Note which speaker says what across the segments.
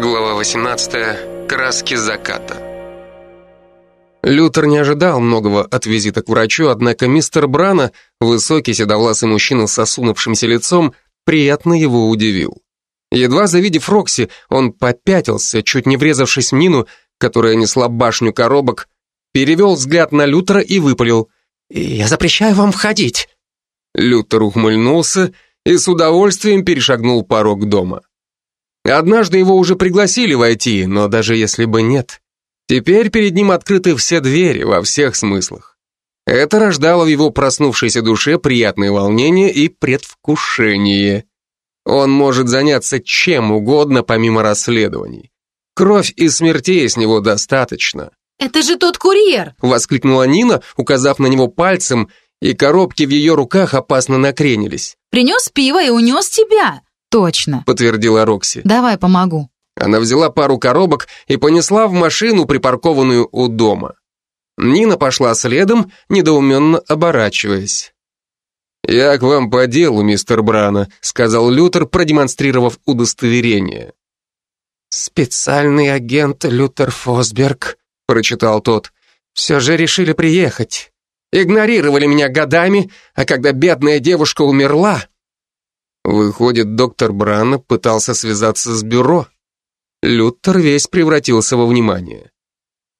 Speaker 1: Глава 18. Краски заката.
Speaker 2: Лютер не ожидал многого от визита к врачу, однако мистер Брана, высокий седовласый мужчина с осунувшимся лицом, приятно его удивил. Едва завидев Рокси, он попятился, чуть не врезавшись в Нину, которая несла башню коробок, перевел взгляд на Лютера и выпалил. «Я запрещаю вам входить!» Лютер ухмыльнулся и с удовольствием перешагнул порог дома. Однажды его уже пригласили войти, но даже если бы нет, теперь перед ним открыты все двери во всех смыслах. Это рождало в его проснувшейся душе приятное волнение и предвкушение. Он может заняться чем угодно помимо расследований. Кровь и смертей с него достаточно.
Speaker 3: «Это же тот курьер!»
Speaker 2: — воскликнула Нина, указав на него пальцем, и коробки в ее руках опасно накренились.
Speaker 3: «Принес пиво и унес тебя!»
Speaker 4: «Точно», —
Speaker 2: подтвердила Рокси.
Speaker 4: «Давай помогу».
Speaker 2: Она взяла пару коробок и понесла в машину, припаркованную у дома. Нина пошла следом, недоуменно оборачиваясь. «Я к вам по делу, мистер Брана», — сказал Лютер, продемонстрировав удостоверение. «Специальный агент Лютер Фосберг», — прочитал тот. «Все же решили приехать. Игнорировали меня годами, а когда бедная девушка умерла, Выходит, доктор Брана пытался связаться с бюро. Лютер весь превратился во внимание.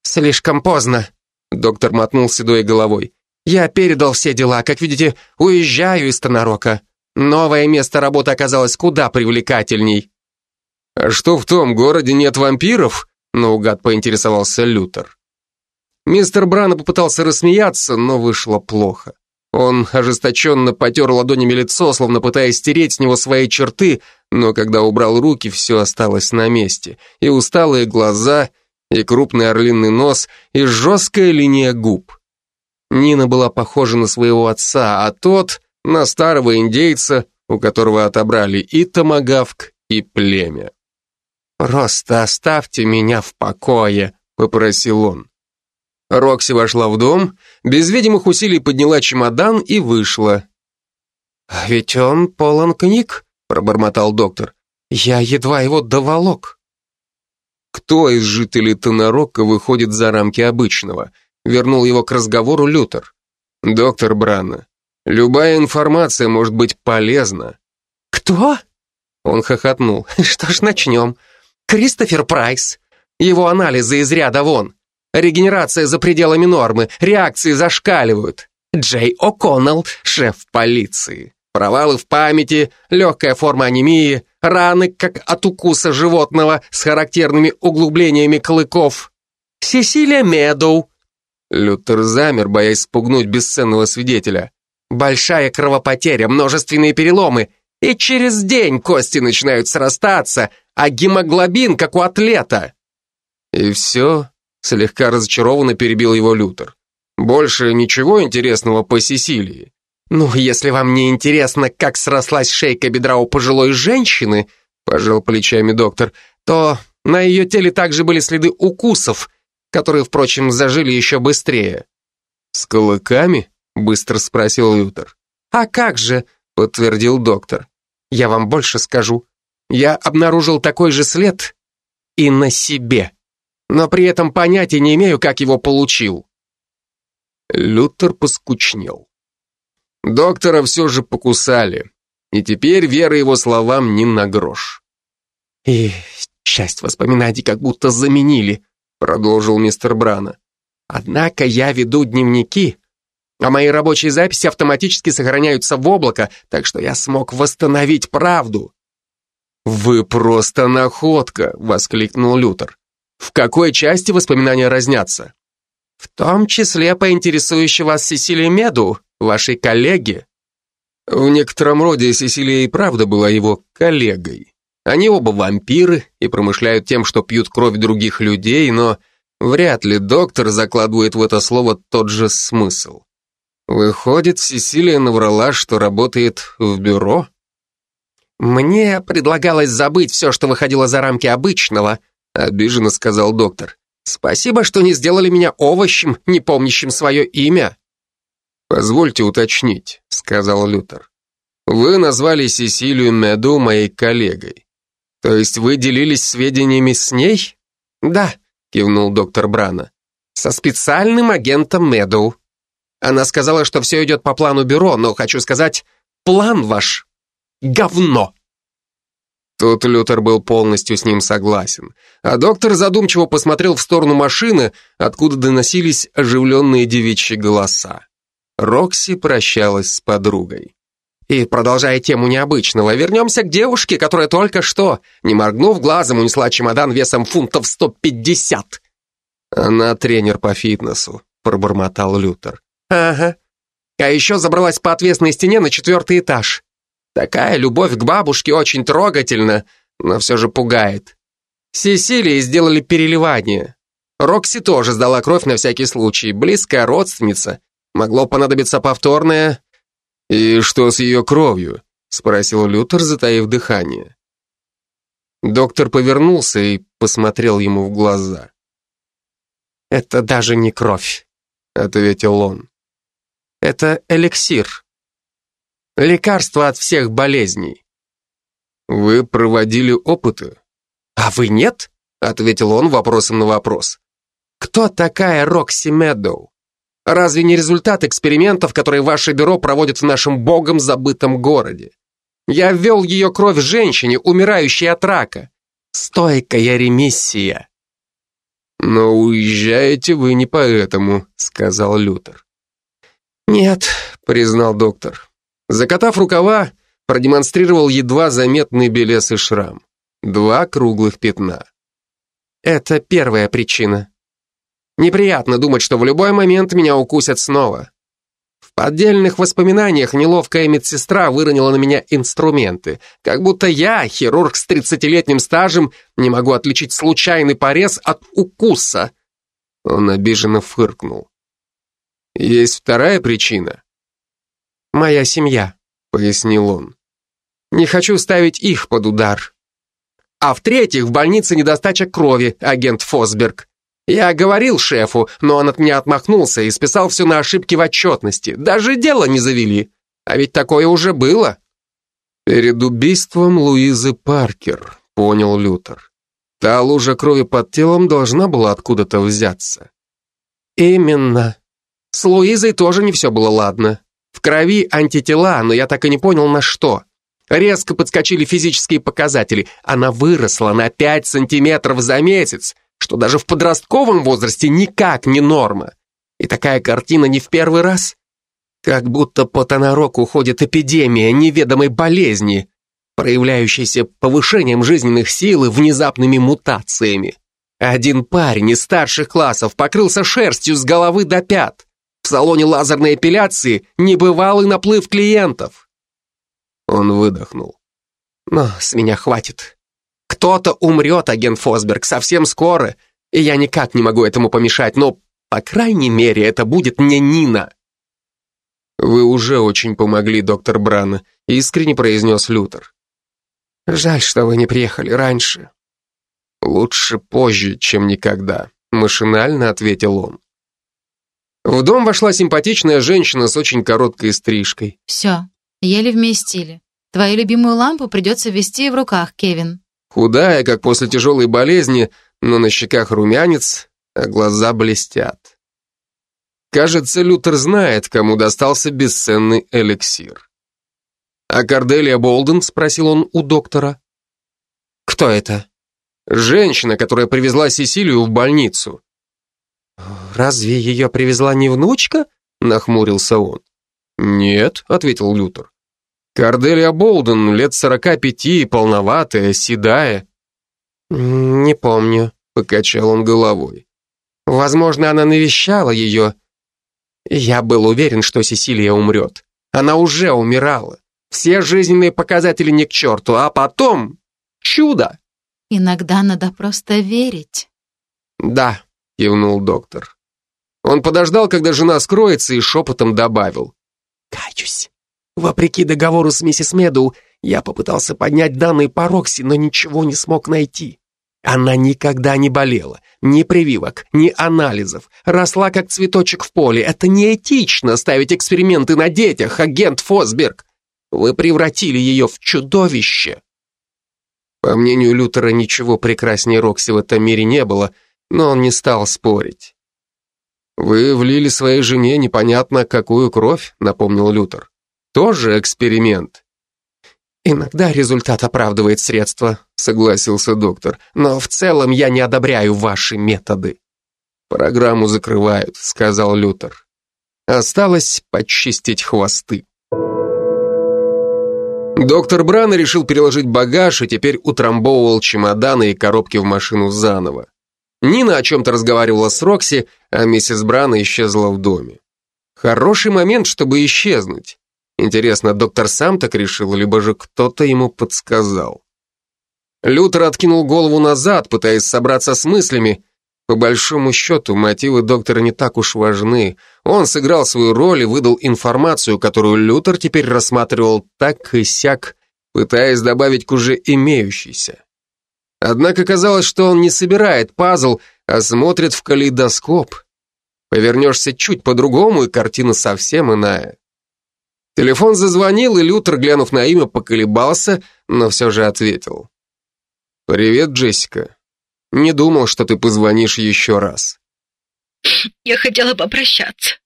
Speaker 2: «Слишком поздно», — доктор мотнул седой головой. «Я передал все дела, как видите, уезжаю из Тонарока. Новое место работы оказалось куда привлекательней». «А что в том городе нет вампиров?» — наугад поинтересовался Лютер. Мистер Брана попытался рассмеяться, но вышло плохо. Он ожесточенно потер ладонями лицо, словно пытаясь стереть с него свои черты, но когда убрал руки, все осталось на месте. И усталые глаза, и крупный орлиный нос, и жесткая линия губ. Нина была похожа на своего отца, а тот — на старого индейца, у которого отобрали и томагавк, и племя. «Просто оставьте меня в покое», — попросил он. Рокси вошла в дом, без видимых усилий подняла чемодан и вышла. «А ведь он полон книг», — пробормотал доктор. «Я едва его доволок». Кто из жителей Тонорока выходит за рамки обычного? Вернул его к разговору Лютер. Доктор Бранна, любая информация может быть полезна. Кто? Он хохотнул. Что ж, начнем. Кристофер Прайс. Его анализы из ряда вон. Регенерация за пределами нормы, реакции зашкаливают. Джей О'Коннелл, шеф полиции. Провалы в памяти, легкая форма анемии, раны, как от укуса животного, с характерными углублениями клыков. Сесилия Медоу. Лютер замер, боясь спугнуть бесценного свидетеля. Большая кровопотеря, множественные переломы. И через день кости начинают срастаться, а гемоглобин, как у атлета. И все Слегка разочарованно перебил его Лютер. Больше ничего интересного по Сесилии. Ну, если вам не интересно, как срослась шейка бедра у пожилой женщины, пожал плечами доктор, то на ее теле также были следы укусов, которые, впрочем, зажили еще быстрее. С клыками? быстро спросил Лютер. А как же, подтвердил доктор. Я вам больше скажу. Я обнаружил такой же след и на себе но при этом понятия не имею, как его получил. Лютер поскучнел. Доктора все же покусали, и теперь вера его словам не на грош. «И часть воспоминаний как будто заменили», продолжил мистер Брана. «Однако я веду дневники, а мои рабочие записи автоматически сохраняются в облако, так что я смог восстановить правду». «Вы просто находка!» — воскликнул Лютер. В какой части воспоминания разнятся? В том числе по интересующей вас Сесилии Меду, вашей коллеге. В некотором роде Сесилия и правда была его коллегой. Они оба вампиры и промышляют тем, что пьют кровь других людей, но вряд ли доктор закладывает в это слово тот же смысл. Выходит, Сесилия наврала, что работает в бюро? Мне предлагалось забыть все, что выходило за рамки обычного, обиженно сказал доктор. Спасибо, что не сделали меня овощем, не помнящим свое имя. Позвольте уточнить, сказал Лютер. Вы назвали Сесилию Меду моей коллегой.
Speaker 5: То есть вы делились сведениями с ней?
Speaker 2: Да, кивнул доктор Брана. Со специальным агентом Медоу. Она сказала, что все идет по плану бюро, но хочу сказать, план ваш — говно.
Speaker 5: Тут Лютер был полностью с ним согласен, а доктор задумчиво посмотрел в сторону машины, откуда доносились оживленные девичьи голоса. Рокси прощалась с подругой.
Speaker 2: И, продолжая тему необычного, вернемся к девушке, которая только что, не моргнув глазом, унесла чемодан весом фунтов 150.
Speaker 5: Она тренер по фитнесу, пробормотал Лютер.
Speaker 2: Ага. А еще забралась по отвесной стене на четвертый этаж. Такая любовь к бабушке очень трогательна, но все же пугает. Сесилии сделали переливание. Рокси тоже сдала кровь на всякий случай. Близкая родственница. Могло понадобиться повторное...
Speaker 5: «И что с ее кровью?» — спросил Лютер, затаив дыхание. Доктор повернулся и посмотрел ему в глаза.
Speaker 2: «Это даже не кровь», —
Speaker 5: ответил он.
Speaker 2: «Это эликсир. Лекарство от всех болезней.
Speaker 5: Вы проводили опыты?
Speaker 2: А вы нет? Ответил он вопросом на вопрос. Кто такая Рокси Медоу? Разве не результат экспериментов, которые ваше бюро проводит в нашем богом забытом городе? Я ввел ее кровь женщине, умирающей от рака. Стойкая ремиссия.
Speaker 5: Но уезжаете вы не поэтому, сказал Лютер.
Speaker 2: Нет, признал доктор. Закатав рукава, продемонстрировал едва заметный белесый шрам. Два круглых пятна. Это первая причина. Неприятно думать, что в любой момент меня укусят снова. В поддельных воспоминаниях неловкая медсестра выронила на меня инструменты, как будто я, хирург с 30-летним стажем, не могу отличить случайный порез от укуса.
Speaker 5: Он обиженно фыркнул. Есть вторая причина.
Speaker 2: «Моя семья», — пояснил он. «Не хочу ставить их под удар». А в-третьих, в больнице недостача крови, агент Фосберг. Я говорил шефу, но он от меня отмахнулся и списал все на ошибки в отчетности. Даже дело не завели. А ведь такое уже было.
Speaker 5: Перед убийством Луизы Паркер, понял Лютер. Та лужа крови под телом должна была откуда-то взяться.
Speaker 2: Именно. С Луизой тоже не все было ладно. В крови антитела, но я так и не понял на что. Резко подскочили физические показатели. Она выросла на 5 сантиметров за месяц, что даже в подростковом возрасте никак не норма. И такая картина не в первый раз. Как будто по Тонороку уходит эпидемия неведомой болезни, проявляющейся повышением жизненных сил и внезапными мутациями. Один парень из старших классов покрылся шерстью с головы до пят. В салоне лазерной эпиляции небывалый наплыв клиентов.
Speaker 5: Он выдохнул.
Speaker 2: Но с меня хватит. Кто-то умрет, агент Фосберг, совсем скоро, и я никак не могу этому помешать, но, по крайней мере, это будет не Нина.
Speaker 5: Вы уже очень помогли, доктор Бран, искренне произнес Лютер.
Speaker 2: Жаль, что вы не приехали раньше.
Speaker 5: Лучше позже, чем никогда, машинально ответил он.
Speaker 2: В дом вошла симпатичная женщина с очень короткой стрижкой.
Speaker 3: Все, еле вместили. Твою любимую лампу придется вести в руках, Кевин.
Speaker 5: Худая, как после тяжелой болезни, но на щеках румянец, а глаза блестят. Кажется, Лютер знает, кому достался бесценный эликсир. «А Корделия Болден?» — спросил он у доктора.
Speaker 2: «Кто это?»
Speaker 5: «Женщина, которая привезла Сесилию в больницу».
Speaker 2: «Разве ее привезла не внучка?» — нахмурился он.
Speaker 5: «Нет», — ответил Лютер. «Корделия Болден, лет сорока пяти, полноватая, седая».
Speaker 2: «Не помню», — покачал он головой. «Возможно, она навещала ее. Я был уверен, что Сесилия умрет. Она уже умирала. Все жизненные показатели не к черту, а потом... Чудо!»
Speaker 3: «Иногда надо просто верить».
Speaker 2: «Да»,
Speaker 5: кивнул доктор. Он подождал, когда жена скроется, и шепотом добавил.
Speaker 2: «Качусь. Вопреки договору с миссис Медоу, я попытался поднять данные по Рокси, но ничего не смог найти. Она никогда не болела, ни прививок, ни анализов, росла как цветочек в поле. Это неэтично ставить эксперименты на детях, агент Фосберг. Вы превратили ее в чудовище. По мнению Лютера, ничего прекраснее Рокси в этом мире не было, но он не стал спорить. «Вы влили своей жене непонятно какую кровь», — напомнил Лютер. «Тоже эксперимент».
Speaker 6: «Иногда результат оправдывает средства», — согласился доктор. «Но в целом я не одобряю ваши методы».
Speaker 2: «Программу закрывают», — сказал Лютер. Осталось почистить хвосты. Доктор Бран решил переложить багаж и теперь утрамбовывал чемоданы и коробки в машину заново. Нина о чем-то разговаривала с Рокси, а миссис Брана исчезла в доме. Хороший момент, чтобы исчезнуть. Интересно, доктор сам так решил, либо же кто-то ему подсказал. Лютер откинул голову назад, пытаясь собраться с мыслями. По большому счету, мотивы доктора не так уж важны. Он сыграл свою роль и выдал информацию, которую Лютер теперь рассматривал так и сяк, пытаясь добавить к уже имеющейся. Однако казалось, что он не собирает пазл, а смотрит в калейдоскоп. Повернешься чуть по-другому, и картина совсем иная. Телефон зазвонил, и Лютер, глянув на имя, поколебался, но все же ответил. «Привет, Джессика. Не думал, что ты позвонишь еще раз».
Speaker 3: «Я хотела попрощаться».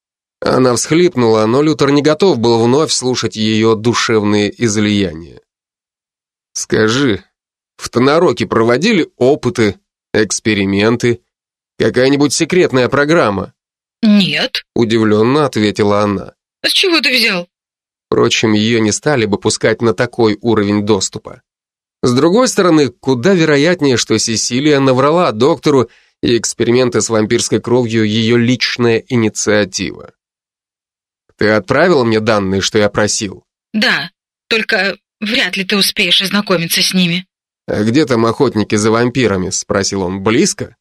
Speaker 2: Она всхлипнула, но Лютер не готов был вновь слушать ее душевные излияния. «Скажи, в Тонороке проводили опыты, эксперименты, какая-нибудь секретная программа?»
Speaker 3: «Нет», —
Speaker 2: удивленно ответила она.
Speaker 3: «А с чего ты взял?»
Speaker 2: Впрочем, ее не стали бы пускать на такой уровень доступа. С другой стороны, куда вероятнее, что Сесилия наврала доктору, и эксперименты с вампирской кровью ее личная инициатива. Ты отправила мне данные, что я просил?
Speaker 3: Да, только вряд ли ты успеешь ознакомиться с ними.
Speaker 2: А где там охотники за вампирами? Спросил он. Близко?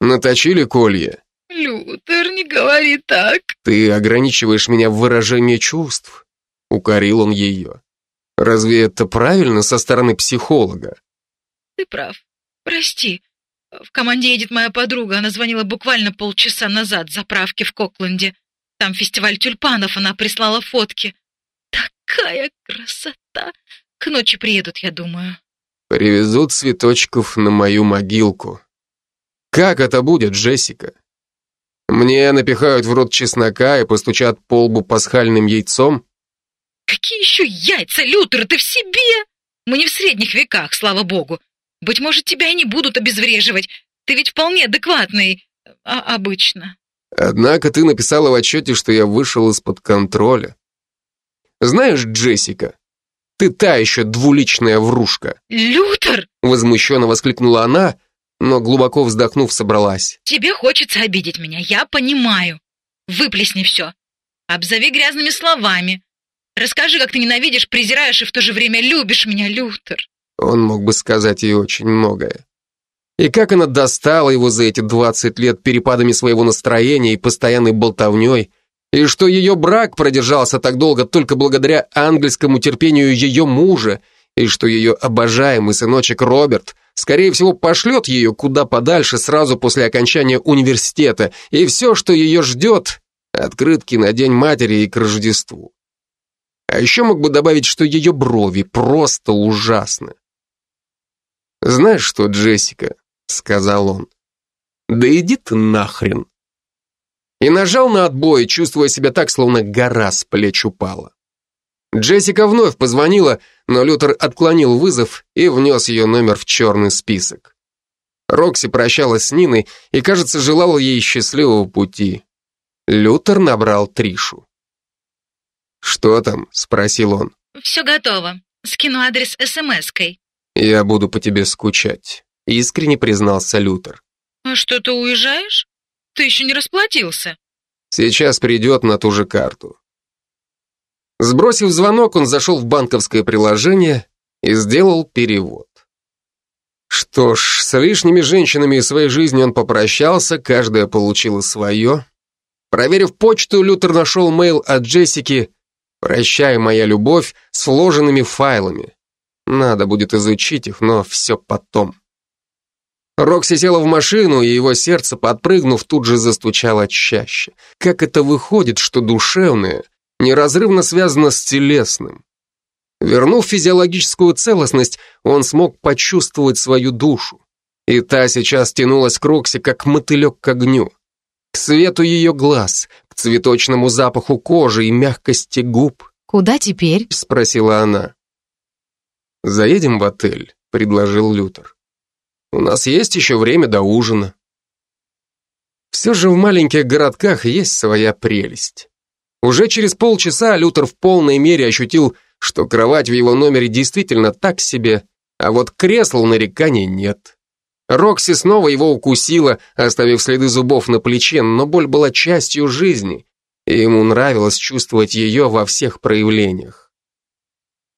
Speaker 2: Наточили колье?
Speaker 3: Лютер, не говори так.
Speaker 2: Ты ограничиваешь меня в выражении чувств. Укорил он ее. Разве это правильно со стороны психолога?
Speaker 3: Ты прав. Прости. В команде едет моя подруга. Она звонила буквально полчаса назад заправки в Кокленде. Там фестиваль тюльпанов, она прислала фотки. Такая красота! К ночи приедут, я думаю.
Speaker 2: Привезут цветочков на мою могилку. Как это будет, Джессика? Мне напихают в рот чеснока и постучат по лбу пасхальным яйцом?
Speaker 3: Какие еще яйца, Лютер, ты в себе? Мы не в средних веках, слава богу. Быть может, тебя и не будут обезвреживать. Ты ведь вполне адекватный, а обычно.
Speaker 2: Однако ты написала в отчете, что я вышел из-под контроля. Знаешь, Джессика, ты та еще двуличная врушка.
Speaker 3: Лютер!
Speaker 2: Возмущенно воскликнула она, но глубоко вздохнув, собралась.
Speaker 3: Тебе хочется обидеть меня, я понимаю. Выплесни все. Обзови грязными словами. Расскажи, как ты ненавидишь, презираешь и в то же время любишь меня, Лютер.
Speaker 2: Он мог бы сказать ей очень многое. И как она достала его за эти 20 лет перепадами своего настроения и постоянной болтовней, и что ее брак продержался так долго только благодаря ангельскому терпению ее мужа, и что ее обожаемый сыночек Роберт, скорее всего, пошлет ее куда подальше сразу после окончания университета, и все, что ее ждет, открытки на День матери и к Рождеству. А еще мог бы добавить, что ее брови просто ужасны. «Знаешь что, Джессика?» — сказал он. «Да иди ты нахрен!» И нажал на отбой, чувствуя себя так, словно гора с плеч упала. Джессика вновь позвонила, но Лютер отклонил вызов и внес ее номер в черный список. Рокси прощалась с Ниной и, кажется, желала ей счастливого пути. Лютер набрал Тришу. «Что там?» — спросил он.
Speaker 3: Все готово. Скину адрес СМС-кой.
Speaker 2: «Я буду по тебе скучать», — искренне признался Лютер.
Speaker 3: А что, ты уезжаешь? Ты еще не расплатился.
Speaker 2: «Сейчас придет на ту же карту». Сбросив звонок, он зашел в банковское приложение и сделал перевод. Что ж, с лишними женщинами из своей жизни он попрощался, каждая получила свое. Проверив почту, Лютер нашел мейл от Джессики «Прощай, моя любовь» с вложенными файлами. Надо будет изучить их, но все потом. Рокси села в машину, и его сердце, подпрыгнув, тут же застучало чаще. Как это выходит, что душевное неразрывно связано с телесным? Вернув физиологическую целостность, он смог почувствовать свою душу. И та сейчас тянулась к Рокси, как мотылек к огню. К свету ее глаз, к цветочному запаху кожи и мягкости губ.
Speaker 3: «Куда теперь?»
Speaker 2: — спросила она. «Заедем в отель», — предложил Лютер. «У нас есть еще время до ужина». Все же в маленьких городках есть своя прелесть. Уже через полчаса Лютер в полной мере ощутил, что кровать в его номере действительно так себе, а вот кресла нареканий нет. Рокси снова его укусила, оставив следы зубов на плече, но боль была частью жизни, и ему нравилось чувствовать ее во всех проявлениях.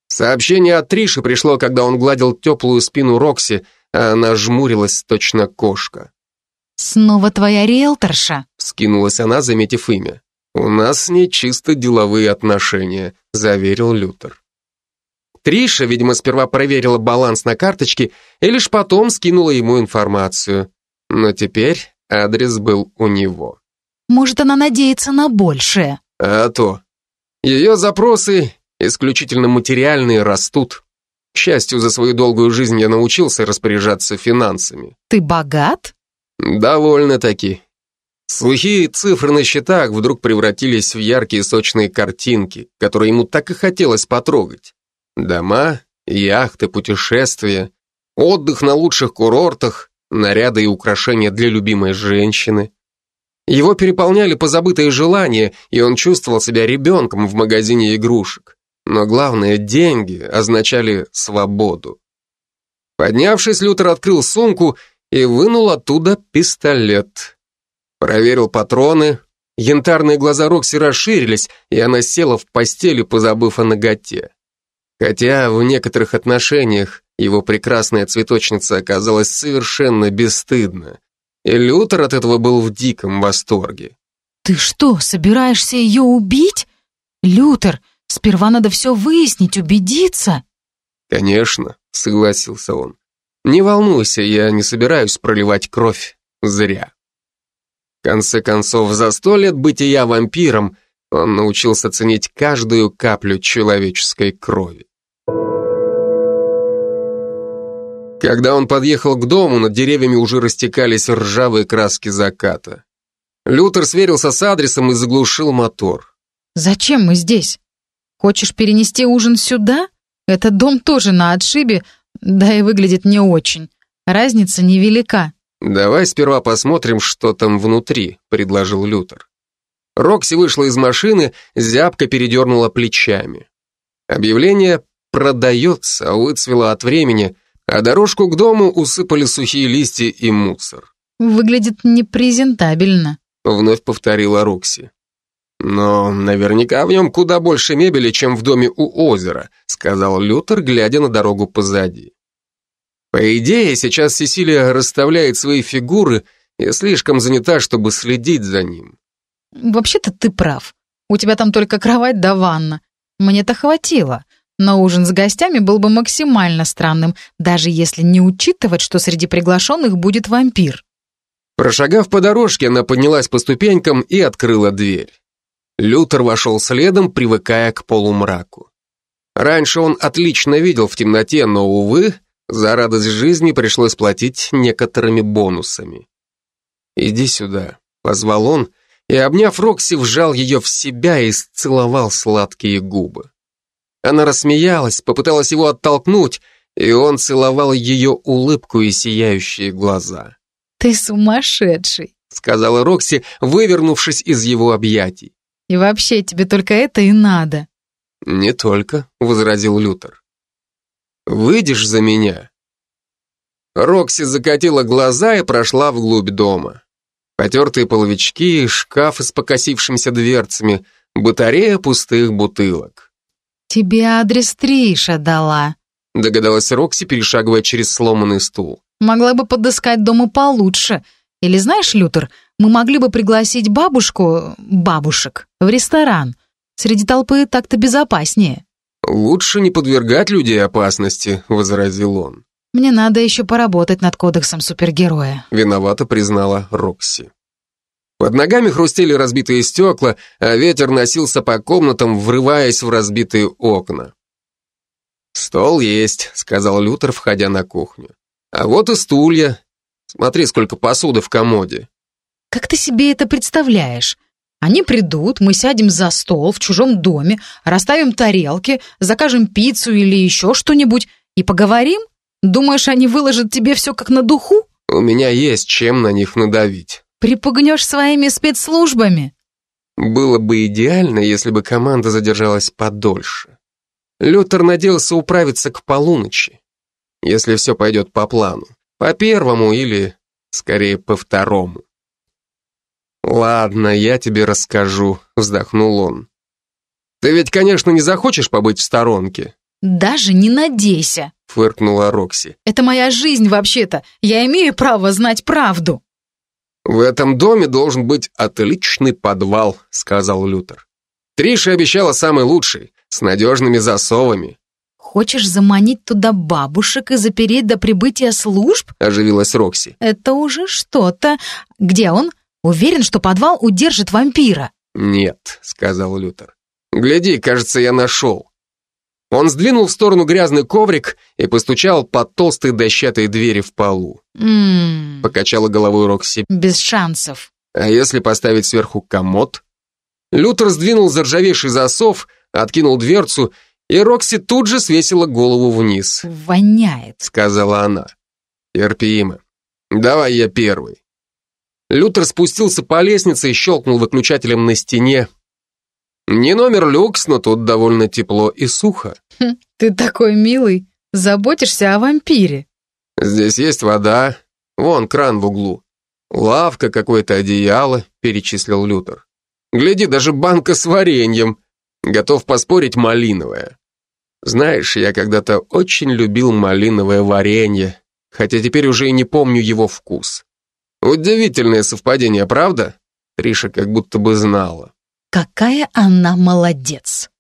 Speaker 2: Сообщение от Триши пришло, когда он гладил теплую спину Рокси, а она жмурилась, точно кошка.
Speaker 3: «Снова твоя риэлторша?»
Speaker 2: — вскинулась она, заметив имя. «У нас с ней чисто деловые отношения», — заверил Лютер. Триша, видимо, сперва проверила баланс на карточке и лишь потом скинула ему информацию. Но теперь адрес был у него.
Speaker 3: Может, она надеется на большее?
Speaker 2: А то. Ее запросы, исключительно материальные, растут. К счастью, за свою долгую жизнь я научился распоряжаться финансами.
Speaker 3: Ты богат?
Speaker 2: Довольно-таки. Сухие цифры на счетах вдруг превратились в яркие сочные картинки, которые ему так и хотелось потрогать. Дома, яхты, путешествия, отдых на лучших курортах, наряды и украшения для любимой женщины. Его переполняли позабытые желания, и он чувствовал себя ребенком в магазине игрушек. Но главное, деньги означали свободу. Поднявшись, Лютер открыл сумку и вынул оттуда пистолет. Проверил патроны. Янтарные глаза Рокси расширились, и она села в постели, позабыв о ноготе. Хотя в некоторых отношениях его прекрасная цветочница оказалась совершенно бесстыдна. И Лютер от этого был в диком восторге.
Speaker 3: «Ты что, собираешься ее убить? Лютер, сперва надо все выяснить, убедиться».
Speaker 2: «Конечно», — согласился он. «Не волнуйся, я не собираюсь проливать кровь зря». В конце концов, за сто лет бытия вампиром он научился ценить каждую каплю человеческой крови. Когда он подъехал к дому, над деревьями уже растекались ржавые краски заката. Лютер сверился с адресом и заглушил мотор.
Speaker 3: «Зачем мы здесь? Хочешь перенести ужин сюда? Этот дом тоже на отшибе, да и выглядит не очень. Разница невелика».
Speaker 2: «Давай сперва посмотрим, что там внутри», — предложил Лютер. Рокси вышла из машины, зябко передернула плечами. Объявление «продается» выцвело от времени, а дорожку к дому усыпали сухие листья и мусор.
Speaker 3: «Выглядит непрезентабельно», —
Speaker 2: вновь повторила Рокси. «Но наверняка в нем куда больше мебели, чем в доме у озера», — сказал Лютер, глядя на дорогу позади. По идее, сейчас Сесилия расставляет свои фигуры и слишком занята, чтобы следить за ним.
Speaker 3: «Вообще-то ты прав. У тебя там только кровать да ванна. Мне-то хватило. Но ужин с гостями был бы максимально странным, даже если не учитывать, что среди приглашенных будет вампир».
Speaker 2: Прошагав по дорожке, она поднялась по ступенькам и открыла дверь. Лютер вошел следом, привыкая к полумраку. Раньше он отлично видел в темноте, но, увы, за радость жизни пришлось платить некоторыми бонусами. «Иди сюда», — позвал он, и, обняв Рокси, вжал ее в себя и сцеловал сладкие губы. Она рассмеялась, попыталась его оттолкнуть, и он целовал ее улыбку и сияющие глаза.
Speaker 3: «Ты сумасшедший», —
Speaker 2: сказала Рокси, вывернувшись из его объятий.
Speaker 3: «И вообще тебе только это и надо».
Speaker 2: «Не только», — возразил Лютер. Выйдешь за меня?» Рокси закатила глаза и прошла вглубь дома. Потертые половички, шкаф с покосившимися дверцами, батарея пустых бутылок.
Speaker 3: «Тебе адрес Триша дала», —
Speaker 2: догадалась Рокси, перешагивая через сломанный стул.
Speaker 3: «Могла бы подыскать дома получше. Или знаешь, Лютер, мы могли бы пригласить бабушку, бабушек, в ресторан. Среди толпы так-то безопаснее».
Speaker 2: «Лучше не подвергать людей опасности», — возразил он.
Speaker 3: «Мне надо еще поработать над кодексом супергероя», —
Speaker 2: виновато признала Рокси. Под ногами хрустели разбитые стекла, а ветер носился по комнатам, врываясь в разбитые окна. «Стол есть», — сказал Лютер, входя на кухню. «А вот и стулья. Смотри, сколько посуды в комоде».
Speaker 3: Как ты себе это представляешь? Они придут, мы сядем за стол в чужом доме, расставим тарелки, закажем пиццу или еще что-нибудь и поговорим? Думаешь, они выложат тебе все как на духу?
Speaker 2: У меня есть чем на них надавить.
Speaker 3: Припугнешь своими спецслужбами?
Speaker 2: Было бы идеально, если бы команда задержалась подольше. Лютер надеялся управиться к полуночи, если все пойдет по плану. По первому или, скорее, по второму. «Ладно, я тебе расскажу», — вздохнул он. «Ты ведь, конечно, не захочешь побыть в сторонке?»
Speaker 3: «Даже не надейся», —
Speaker 2: фыркнула Рокси.
Speaker 3: «Это моя жизнь вообще-то. Я имею право знать правду».
Speaker 2: «В этом доме должен быть отличный подвал», — сказал Лютер. «Триша обещала самый лучший, с надежными засовами».
Speaker 3: «Хочешь заманить туда бабушек и запереть до прибытия служб?»
Speaker 2: — оживилась Рокси.
Speaker 3: «Это уже что-то. Где он? Уверен, что подвал удержит вампира».
Speaker 2: «Нет», — сказал Лютер. «Гляди, кажется, я нашел». Он сдвинул в сторону грязный коврик и постучал по толстой дощатой двери в полу.
Speaker 3: «Ммм...»
Speaker 2: Покачала головой Рокси.
Speaker 3: «Без шансов».
Speaker 2: «А если поставить сверху комод?» Лютер сдвинул заржавевший засов, откинул дверцу, и Рокси тут же свесила голову вниз.
Speaker 3: «Воняет», —
Speaker 2: сказала она. «Терпимо. Давай я первый». Лютер спустился по лестнице и щелкнул выключателем на стене. Не номер люкс, но тут довольно тепло и сухо.
Speaker 3: Хм, ты такой милый, заботишься о вампире.
Speaker 2: Здесь есть вода, вон кран в углу. Лавка, какое-то одеяло, перечислил Лютер. Гляди, даже банка с вареньем. Готов поспорить, малиновое. Знаешь, я когда-то очень любил малиновое варенье, хотя теперь уже и не помню его вкус. Удивительное совпадение, правда? Триша как будто бы знала.
Speaker 3: Какая она молодец.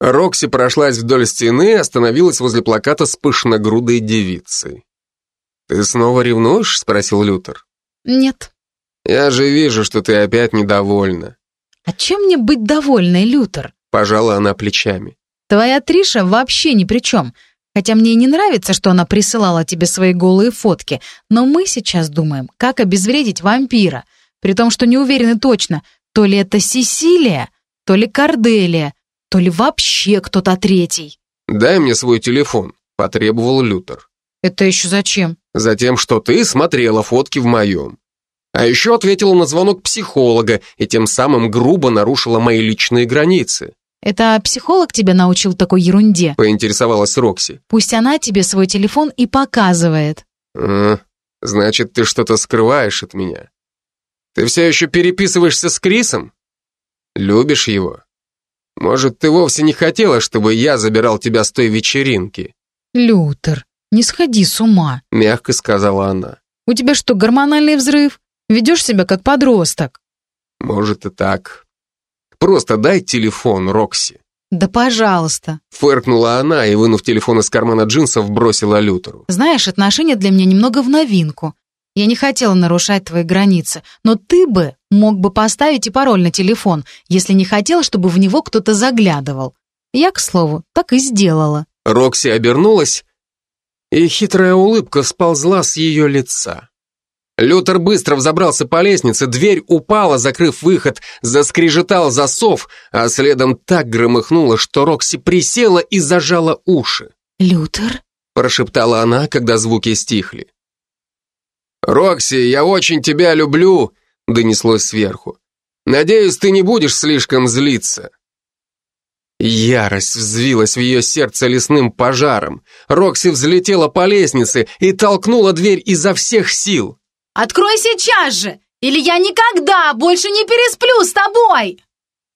Speaker 2: Рокси прошлась вдоль стены и остановилась возле плаката с пышногрудой девицей. «Ты снова ревнуешь?» — спросил Лютер.
Speaker 3: «Нет».
Speaker 2: «Я же вижу, что ты опять недовольна».
Speaker 3: «А чем мне быть довольной, Лютер?»
Speaker 2: Пожала она плечами.
Speaker 3: «Твоя Триша вообще ни при чем. Хотя мне и не нравится, что она присылала тебе свои голые фотки, но мы сейчас думаем, как обезвредить вампира, при том, что не уверены точно, то ли это Сесилия, то ли Корделия, то ли вообще кто-то третий.
Speaker 2: «Дай мне свой телефон», — потребовал Лютер.
Speaker 3: «Это еще зачем?»
Speaker 2: «Затем, что ты смотрела фотки в моем. А еще ответила на звонок психолога и тем самым грубо нарушила мои личные границы.
Speaker 3: «Это психолог тебя научил такой ерунде?»
Speaker 2: Поинтересовалась Рокси.
Speaker 3: «Пусть она тебе свой телефон и показывает».
Speaker 2: «А, значит, ты что-то скрываешь от меня. Ты все еще переписываешься с Крисом? Любишь его? Может, ты вовсе не хотела, чтобы я забирал тебя с той вечеринки?»
Speaker 3: «Лютер, не сходи с ума», —
Speaker 2: мягко сказала она.
Speaker 3: «У тебя что, гормональный взрыв? Ведешь себя как подросток».
Speaker 2: «Может и так. Просто дай телефон, Рокси».
Speaker 3: «Да пожалуйста», —
Speaker 2: фыркнула она и, вынув телефон из кармана джинсов, бросила Лютеру.
Speaker 3: «Знаешь, отношения для меня немного в новинку. Я не хотела нарушать твои границы, но ты бы мог бы поставить и пароль на телефон, если не хотел, чтобы в него кто-то заглядывал. Я, к слову, так и сделала».
Speaker 2: Рокси обернулась, и хитрая улыбка сползла с ее лица. Лютер быстро взобрался по лестнице, дверь упала, закрыв выход, заскрежетал засов, а следом так громыхнуло, что Рокси присела и зажала уши.
Speaker 3: «Лютер?»
Speaker 2: – прошептала она, когда звуки стихли. «Рокси, я очень тебя люблю!» — донеслось сверху. «Надеюсь, ты не будешь слишком злиться». Ярость взвилась в ее сердце лесным пожаром. Рокси взлетела по лестнице и толкнула дверь изо всех сил.
Speaker 3: «Открой сейчас же, или я никогда больше не пересплю с тобой!»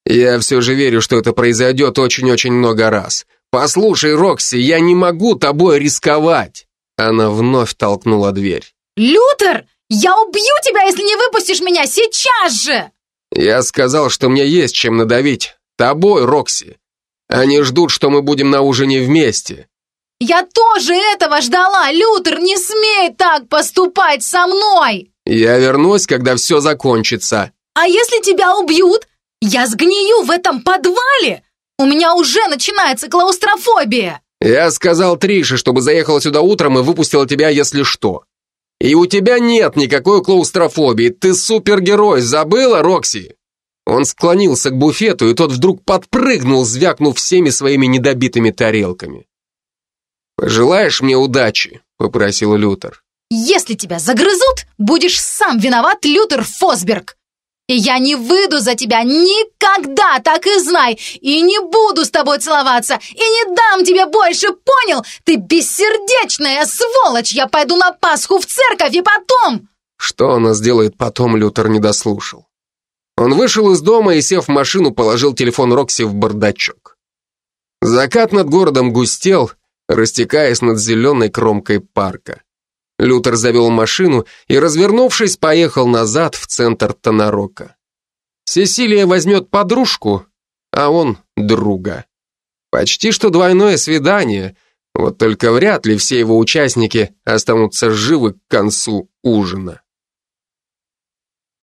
Speaker 2: Я все же верю, что это произойдет очень-очень много раз. Послушай, Рокси, я не могу тобой рисковать. Она вновь толкнула дверь.
Speaker 3: «Лютер, я убью тебя, если не выпустишь меня сейчас же!»
Speaker 2: «Я сказал, что мне есть чем надавить. Тобой, Рокси. Они ждут, что мы будем на ужине вместе».
Speaker 3: «Я тоже этого ждала! Лютер, не смей так поступать со мной!»
Speaker 2: «Я вернусь, когда все закончится».
Speaker 3: «А если тебя убьют? Я сгнию в этом подвале! У меня уже начинается клаустрофобия!»
Speaker 2: Я сказал Трише, чтобы заехала сюда утром и выпустила тебя, если что. И у тебя нет никакой клаустрофобии. Ты супергерой, забыла, Рокси? Он склонился к буфету, и тот вдруг подпрыгнул, звякнув всеми своими недобитыми тарелками. «Пожелаешь мне удачи?» — попросил Лютер.
Speaker 3: «Если тебя загрызут, будешь сам виноват, Лютер Фосберг!» И я не выйду за тебя никогда, так и знай, и не буду с тобой целоваться, и не дам тебе больше, понял? Ты бессердечная сволочь, я пойду на Пасху в церковь и потом...»
Speaker 2: Что она сделает потом, Лютер не дослушал. Он вышел из дома и, сев в машину, положил телефон Рокси в бардачок. Закат над городом густел, растекаясь над зеленой кромкой парка. Лютер завел машину и, развернувшись, поехал назад в центр Тонарока. Сесилия возьмет подружку, а он друга. Почти что двойное свидание, вот только вряд ли все его участники останутся живы к концу ужина.